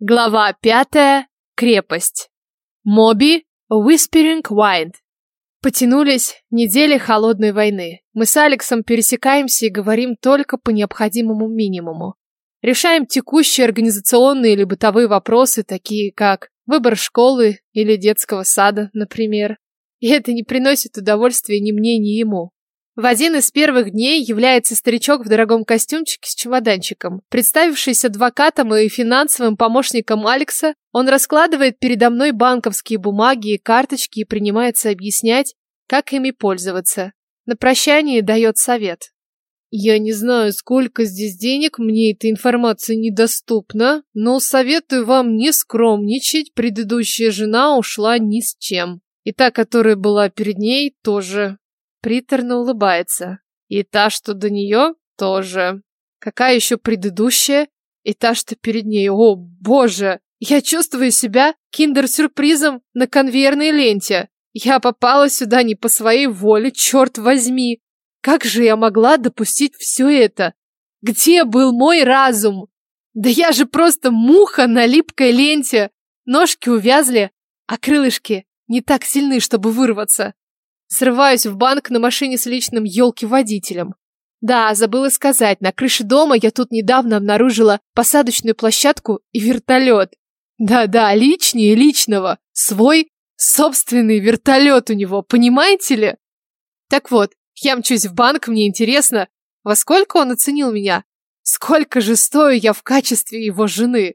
Глава пятая. Крепость. Моби. Whispering Wind. Потянулись недели холодной войны. Мы с Алексом пересекаемся и говорим только по необходимому минимуму. Решаем текущие организационные или бытовые вопросы, такие как выбор школы или детского сада, например. И это не приносит удовольствия ни мне, ни ему. В один из первых дней является старичок в дорогом костюмчике с чемоданчиком. Представившись адвокатом и финансовым помощником Алекса, он раскладывает передо мной банковские бумаги и карточки и принимается объяснять, как ими пользоваться. На прощание дает совет. Я не знаю, сколько здесь денег, мне эта информация недоступна, но советую вам не скромничать, предыдущая жена ушла ни с чем. И та, которая была перед ней, тоже приторно улыбается. И та, что до нее, тоже. Какая еще предыдущая? И та, что перед ней. О, боже! Я чувствую себя киндер-сюрпризом на конвейерной ленте. Я попала сюда не по своей воле, черт возьми. Как же я могла допустить все это? Где был мой разум? Да я же просто муха на липкой ленте. Ножки увязли, а крылышки не так сильны, чтобы вырваться. Срываюсь в банк на машине с личным елки-водителем. Да, забыла сказать, на крыше дома я тут недавно обнаружила посадочную площадку и вертолет. Да-да, личнее личного. Свой собственный вертолет у него, понимаете ли? Так вот, я мчусь в банк, мне интересно, во сколько он оценил меня? Сколько же стою я в качестве его жены?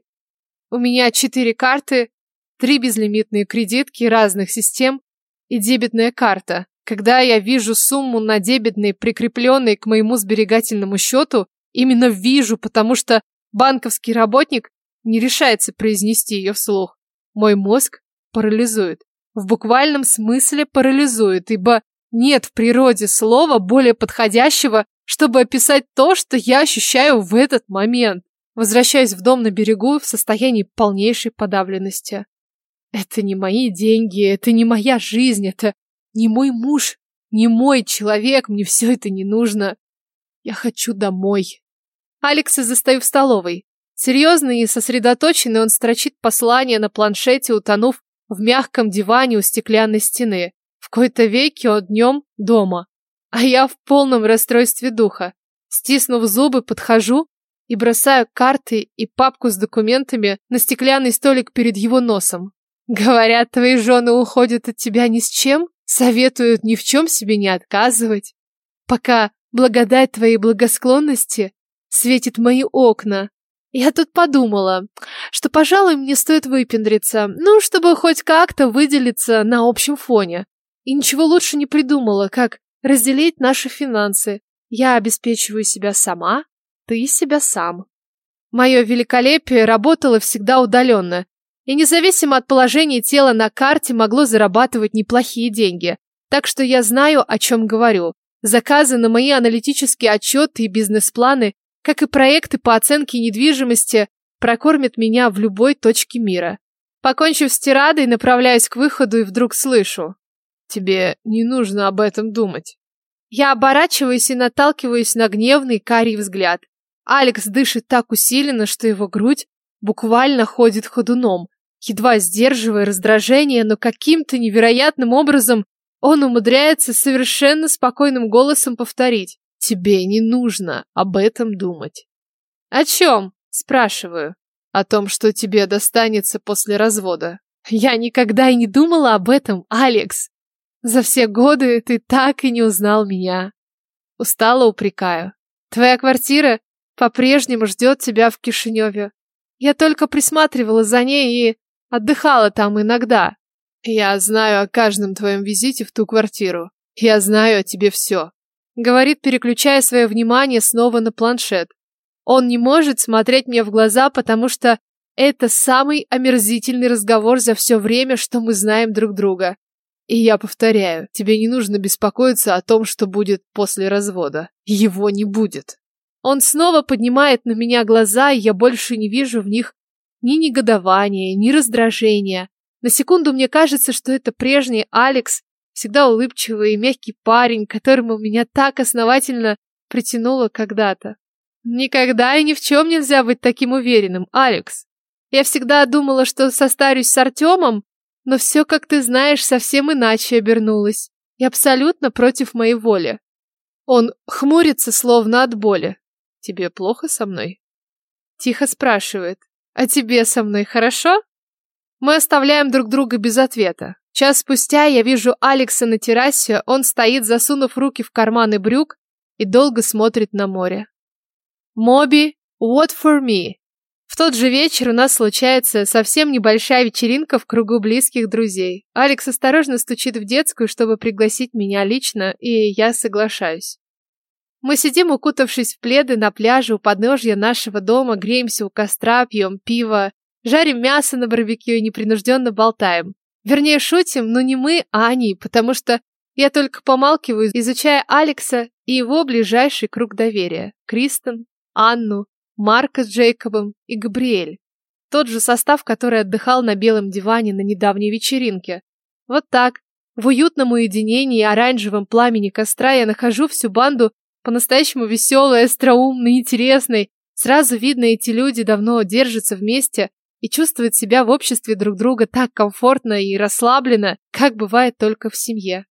У меня четыре карты, три безлимитные кредитки разных систем, и дебетная карта. Когда я вижу сумму на дебетной, прикрепленной к моему сберегательному счету, именно вижу, потому что банковский работник не решается произнести ее вслух. Мой мозг парализует. В буквальном смысле парализует, ибо нет в природе слова более подходящего, чтобы описать то, что я ощущаю в этот момент. Возвращаюсь в дом на берегу в состоянии полнейшей подавленности. Это не мои деньги, это не моя жизнь, это не мой муж, не мой человек, мне все это не нужно. Я хочу домой. Алекса застаю в столовой. Серьезный и сосредоточенный он строчит послание на планшете, утонув в мягком диване у стеклянной стены. В кои-то веки он днем дома. А я в полном расстройстве духа. Стиснув зубы, подхожу и бросаю карты и папку с документами на стеклянный столик перед его носом. Говорят, твои жены уходят от тебя ни с чем, советуют ни в чем себе не отказывать. Пока благодать твоей благосклонности светит мои окна. Я тут подумала, что, пожалуй, мне стоит выпендриться, ну, чтобы хоть как-то выделиться на общем фоне. И ничего лучше не придумала, как разделить наши финансы. Я обеспечиваю себя сама, ты себя сам. Мое великолепие работало всегда удаленно, и независимо от положения тела на карте могло зарабатывать неплохие деньги. Так что я знаю, о чем говорю. Заказы на мои аналитические отчеты и бизнес-планы, как и проекты по оценке недвижимости, прокормят меня в любой точке мира. Покончив с тирадой, направляюсь к выходу и вдруг слышу. Тебе не нужно об этом думать. Я оборачиваюсь и наталкиваюсь на гневный карий взгляд. Алекс дышит так усиленно, что его грудь буквально ходит ходуном едва сдерживая раздражение, но каким-то невероятным образом он умудряется совершенно спокойным голосом повторить. «Тебе не нужно об этом думать». «О чем?» – спрашиваю. «О том, что тебе достанется после развода». «Я никогда и не думала об этом, Алекс. За все годы ты так и не узнал меня». Устало упрекаю. «Твоя квартира по-прежнему ждет тебя в Кишиневе. Я только присматривала за ней и Отдыхала там иногда. Я знаю о каждом твоем визите в ту квартиру. Я знаю о тебе все. Говорит, переключая свое внимание снова на планшет. Он не может смотреть мне в глаза, потому что это самый омерзительный разговор за все время, что мы знаем друг друга. И я повторяю, тебе не нужно беспокоиться о том, что будет после развода. Его не будет. Он снова поднимает на меня глаза, и я больше не вижу в них ни негодования, ни раздражения. На секунду мне кажется, что это прежний Алекс, всегда улыбчивый и мягкий парень, которому меня так основательно притянуло когда-то. Никогда и ни в чем нельзя быть таким уверенным, Алекс. Я всегда думала, что состарюсь с Артемом, но все, как ты знаешь, совсем иначе обернулось. И абсолютно против моей воли. Он хмурится, словно от боли. Тебе плохо со мной? Тихо спрашивает. А тебе со мной хорошо? Мы оставляем друг друга без ответа. Час спустя я вижу Алекса на террасе, он стоит, засунув руки в карманы брюк и долго смотрит на море. Моби, what for me? В тот же вечер у нас случается совсем небольшая вечеринка в кругу близких друзей. Алекс осторожно стучит в детскую, чтобы пригласить меня лично, и я соглашаюсь. Мы сидим, укутавшись в пледы на пляже у подножья нашего дома, греемся у костра, пьем пиво, жарим мясо на барбекю и непринужденно болтаем. Вернее, шутим, но не мы, а они, потому что я только помалкиваю, изучая Алекса и его ближайший круг доверия. Кристен, Анну, Марка с Джейкобом и Габриэль. Тот же состав, который отдыхал на белом диване на недавней вечеринке. Вот так, в уютном уединении и оранжевом пламени костра я нахожу всю банду по-настоящему веселой, остроумной, интересной. Сразу видно, эти люди давно держатся вместе и чувствуют себя в обществе друг друга так комфортно и расслабленно, как бывает только в семье.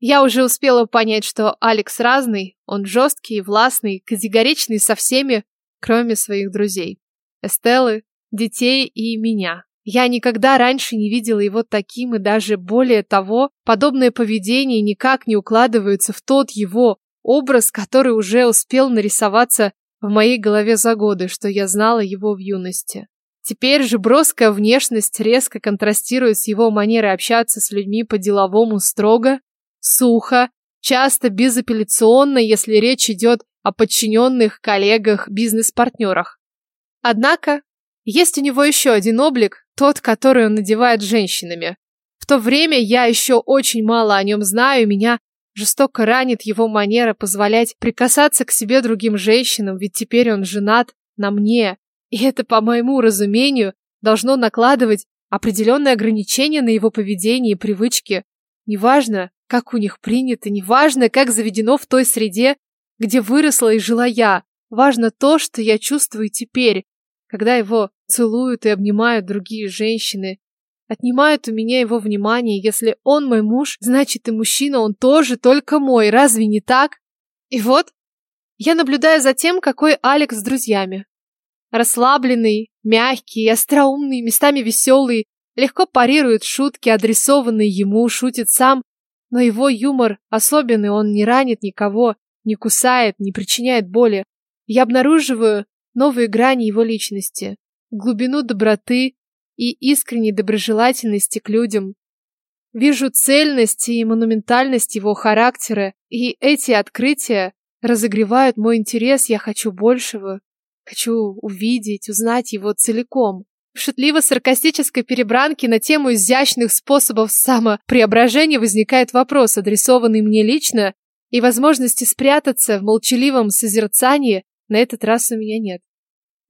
Я уже успела понять, что Алекс разный, он жесткий, властный, категоричный со всеми, кроме своих друзей. Эстеллы, детей и меня. Я никогда раньше не видела его таким, и даже более того, подобное поведение никак не укладывается в тот его образ, который уже успел нарисоваться в моей голове за годы, что я знала его в юности. Теперь же броская внешность резко контрастирует с его манерой общаться с людьми по-деловому строго, сухо, часто безапелляционно, если речь идет о подчиненных, коллегах, бизнес-партнерах. Однако, есть у него еще один облик, тот, который он надевает женщинами. В то время я еще очень мало о нем знаю, меня жестоко ранит его манера позволять прикасаться к себе другим женщинам, ведь теперь он женат на мне. И это, по моему разумению, должно накладывать определенные ограничения на его поведение и привычки. Неважно, как у них принято, неважно, как заведено в той среде, где выросла и жила я. Важно то, что я чувствую теперь, когда его целуют и обнимают другие женщины. Отнимают у меня его внимание. Если он мой муж, значит и мужчина, он тоже только мой. Разве не так? И вот, я наблюдаю за тем, какой Алекс с друзьями. Расслабленный, мягкий, остроумный, местами веселый, легко парирует шутки, адресованные ему, шутит сам, но его юмор особенный, он не ранит никого, не кусает, не причиняет боли. Я обнаруживаю новые грани его личности, глубину доброты и искренней доброжелательности к людям. Вижу цельность и монументальность его характера, и эти открытия разогревают мой интерес, я хочу большего. Хочу увидеть, узнать его целиком. В шутливо-саркастической перебранке на тему изящных способов самопреображения возникает вопрос, адресованный мне лично и возможности спрятаться в молчаливом созерцании на этот раз у меня нет.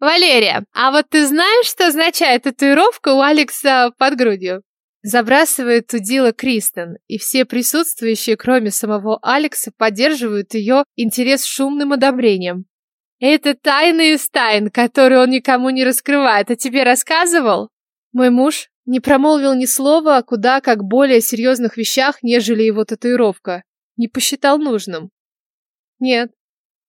«Валерия, а вот ты знаешь, что означает татуировка у Алекса под грудью?» Забрасывает удила Кристен, и все присутствующие, кроме самого Алекса, поддерживают ее интерес шумным одобрением. «Это тайна из тайн, которую он никому не раскрывает, а тебе рассказывал?» Мой муж не промолвил ни слова куда как более серьезных вещах, нежели его татуировка не посчитал нужным. Нет,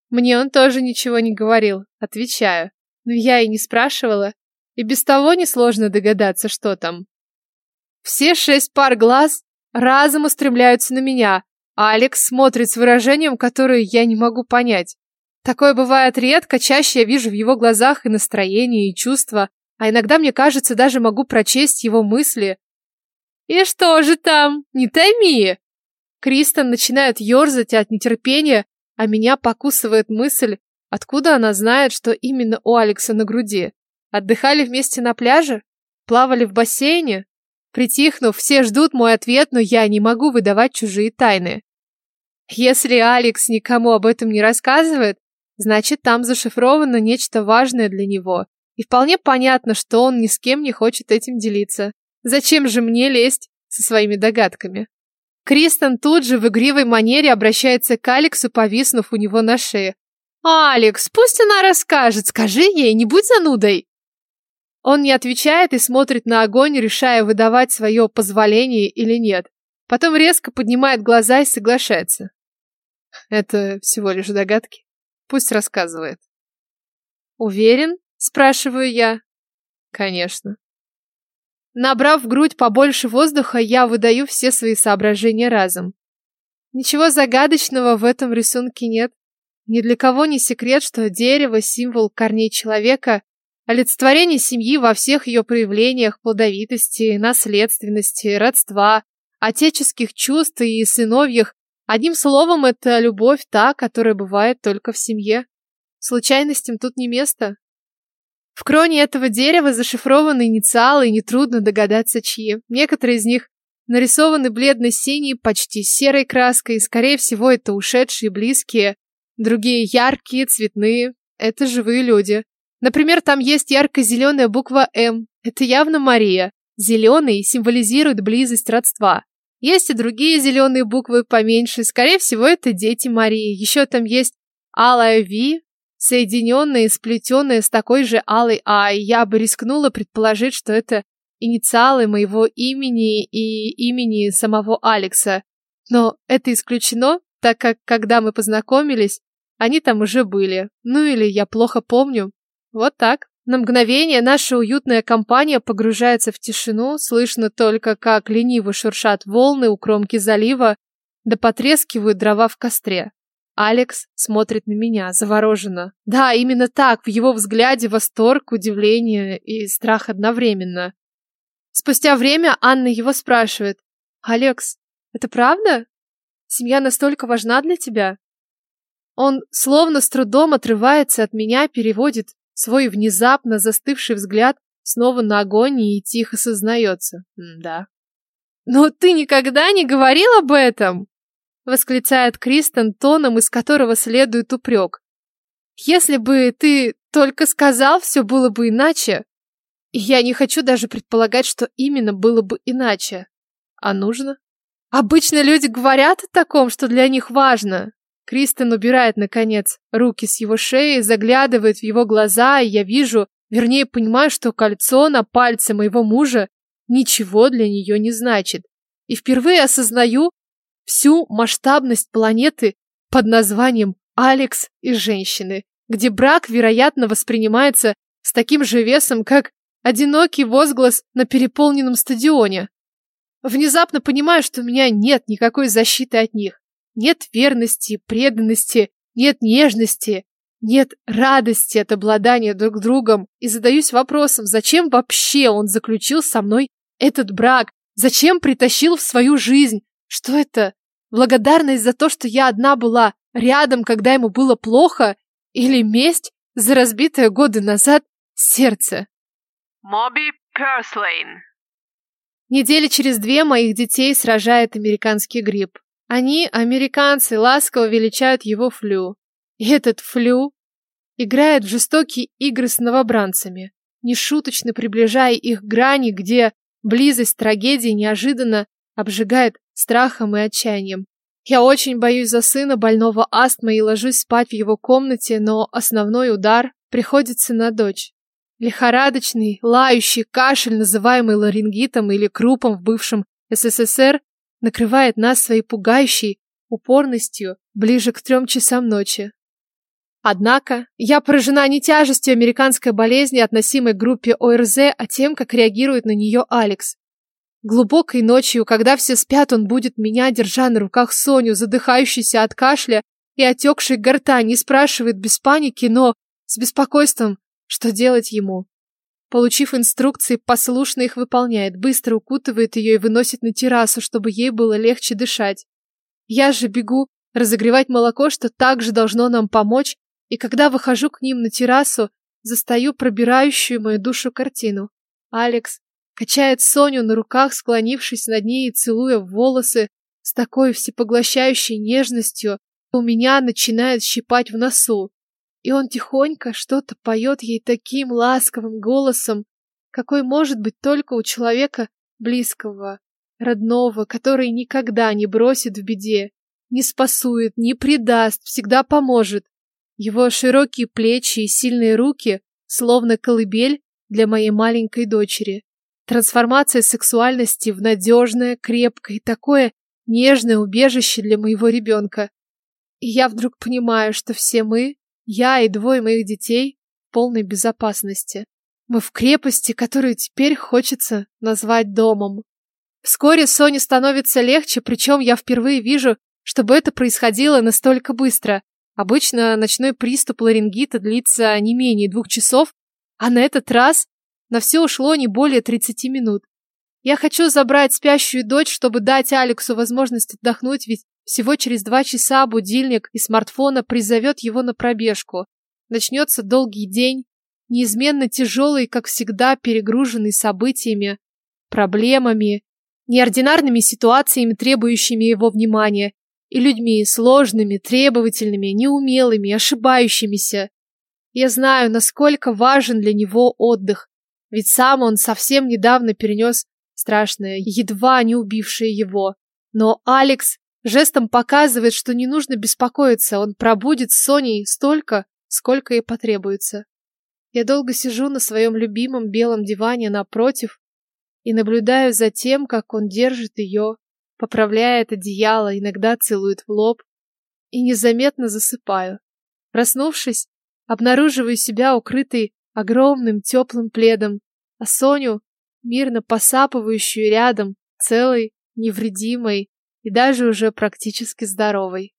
мне он тоже ничего не говорил, отвечаю. Но я и не спрашивала, и без того несложно догадаться, что там. Все шесть пар глаз разом устремляются на меня, а Алекс смотрит с выражением, которое я не могу понять. Такое бывает редко, чаще я вижу в его глазах и настроение, и чувства, а иногда, мне кажется, даже могу прочесть его мысли. «И что же там? Не томи!» Кристен начинает ерзать от нетерпения, а меня покусывает мысль, откуда она знает, что именно у Алекса на груди. Отдыхали вместе на пляже? Плавали в бассейне? Притихнув, все ждут мой ответ, но я не могу выдавать чужие тайны. Если Алекс никому об этом не рассказывает, значит там зашифровано нечто важное для него. И вполне понятно, что он ни с кем не хочет этим делиться. Зачем же мне лезть со своими догадками? Кристен тут же в игривой манере обращается к Алексу, повиснув у него на шее. «Алекс, пусть она расскажет, скажи ей, не будь занудой!» Он не отвечает и смотрит на огонь, решая, выдавать свое позволение или нет. Потом резко поднимает глаза и соглашается. Это всего лишь догадки. Пусть рассказывает. Уверен? Спрашиваю я. Конечно. Набрав в грудь побольше воздуха, я выдаю все свои соображения разом. Ничего загадочного в этом рисунке нет. Ни для кого не секрет, что дерево – символ корней человека, олицетворение семьи во всех ее проявлениях плодовитости, наследственности, родства, отеческих чувств и сыновьих. Одним словом, это любовь та, которая бывает только в семье. Случайностям тут не место. В кроне этого дерева зашифрованы инициалы, и нетрудно догадаться, чьи. Некоторые из них нарисованы бледно-синей, почти серой краской, и, скорее всего, это ушедшие близкие, Другие яркие, цветные. Это живые люди. Например, там есть ярко-зеленая буква «М». Это явно Мария. Зеленый символизирует близость родства. Есть и другие зеленые буквы поменьше. Скорее всего, это дети Марии. Еще там есть алая Ви, соединенная и сплетенная с такой же алой А. Я бы рискнула предположить, что это инициалы моего имени и имени самого Алекса. Но это исключено, так как, когда мы познакомились, они там уже были. Ну или я плохо помню. Вот так. На мгновение наша уютная компания погружается в тишину, слышно только, как лениво шуршат волны у кромки залива, да потрескивают дрова в костре. Алекс смотрит на меня, завороженно. Да, именно так, в его взгляде восторг, удивление и страх одновременно. Спустя время Анна его спрашивает. «Алекс, это правда? Семья настолько важна для тебя?» Он словно с трудом отрывается от меня, переводит свой внезапно застывший взгляд снова на огонь и тихо сознается. да. «Но ты никогда не говорил об этом!» восклицает Кристен тоном, из которого следует упрек. «Если бы ты только сказал, все было бы иначе. Я не хочу даже предполагать, что именно было бы иначе. А нужно? Обычно люди говорят о таком, что для них важно. Кристен убирает, наконец, руки с его шеи, заглядывает в его глаза, и я вижу, вернее понимаю, что кольцо на пальце моего мужа ничего для нее не значит. И впервые осознаю всю масштабность планеты под названием Алекс и женщины, где брак, вероятно, воспринимается с таким же весом, как одинокий возглас на переполненном стадионе. Внезапно понимаю, что у меня нет никакой защиты от них. Нет верности, преданности, нет нежности, нет радости от обладания друг другом. И задаюсь вопросом, зачем вообще он заключил со мной этот брак? Зачем притащил в свою жизнь? Что это? Благодарность за то, что я одна была рядом, когда ему было плохо? Или месть за разбитое годы назад сердце? Моби Перслейн Недели через две моих детей сражает американский грипп. Они, американцы, ласково величают его флю. И этот флю играет в жестокие игры с новобранцами, нешуточно приближая их грани, где близость трагедии неожиданно обжигает страхом и отчаянием. Я очень боюсь за сына больного астмой и ложусь спать в его комнате, но основной удар приходится на дочь. Лихорадочный, лающий кашель, называемый ларингитом или крупом в бывшем СССР, накрывает нас своей пугающей упорностью ближе к трем часам ночи. Однако я поражена не тяжестью американской болезни, относимой к группе ОРЗ, а тем, как реагирует на нее Алекс. Глубокой ночью, когда все спят, он будет меня, держа на руках Соню, задыхающуюся от кашля и отекшей гортани, спрашивает без паники, но с беспокойством, что делать ему. Получив инструкции, послушно их выполняет, быстро укутывает ее и выносит на террасу, чтобы ей было легче дышать. Я же бегу разогревать молоко, что также должно нам помочь, и когда выхожу к ним на террасу, застаю пробирающую мою душу картину. Алекс качает Соню на руках, склонившись над ней и целуя волосы с такой всепоглощающей нежностью, у меня начинает щипать в носу. И он тихонько что-то поет ей таким ласковым голосом, какой может быть только у человека близкого, родного, который никогда не бросит в беде, не спасует, не предаст, всегда поможет. Его широкие плечи и сильные руки, словно колыбель, для моей маленькой дочери. Трансформация сексуальности в надежное, крепкое и такое нежное убежище для моего ребенка. И я вдруг понимаю, что все мы, я и двое моих детей, в полной безопасности. Мы в крепости, которую теперь хочется назвать домом. Вскоре Соне становится легче, причем я впервые вижу, чтобы это происходило настолько быстро. Обычно ночной приступ ларингита длится не менее двух часов, а на этот раз на все ушло не более 30 минут. Я хочу забрать спящую дочь, чтобы дать Алексу возможность отдохнуть, ведь всего через два часа будильник из смартфона призовет его на пробежку. Начнется долгий день, неизменно тяжелый, как всегда, перегруженный событиями, проблемами, неординарными ситуациями, требующими его внимания, и людьми сложными, требовательными, неумелыми, ошибающимися. Я знаю, насколько важен для него отдых, ведь сам он совсем недавно перенес страшное, едва не убившее его. Но Алекс жестом показывает, что не нужно беспокоиться, он пробудет с Соней столько, сколько ей потребуется. Я долго сижу на своем любимом белом диване напротив и наблюдаю за тем, как он держит ее, поправляет одеяло, иногда целует в лоб и незаметно засыпаю. Проснувшись, обнаруживаю себя укрытой огромным теплым пледом, а Соню, мирно посапывающую рядом, целой, невредимой и даже уже практически здоровой.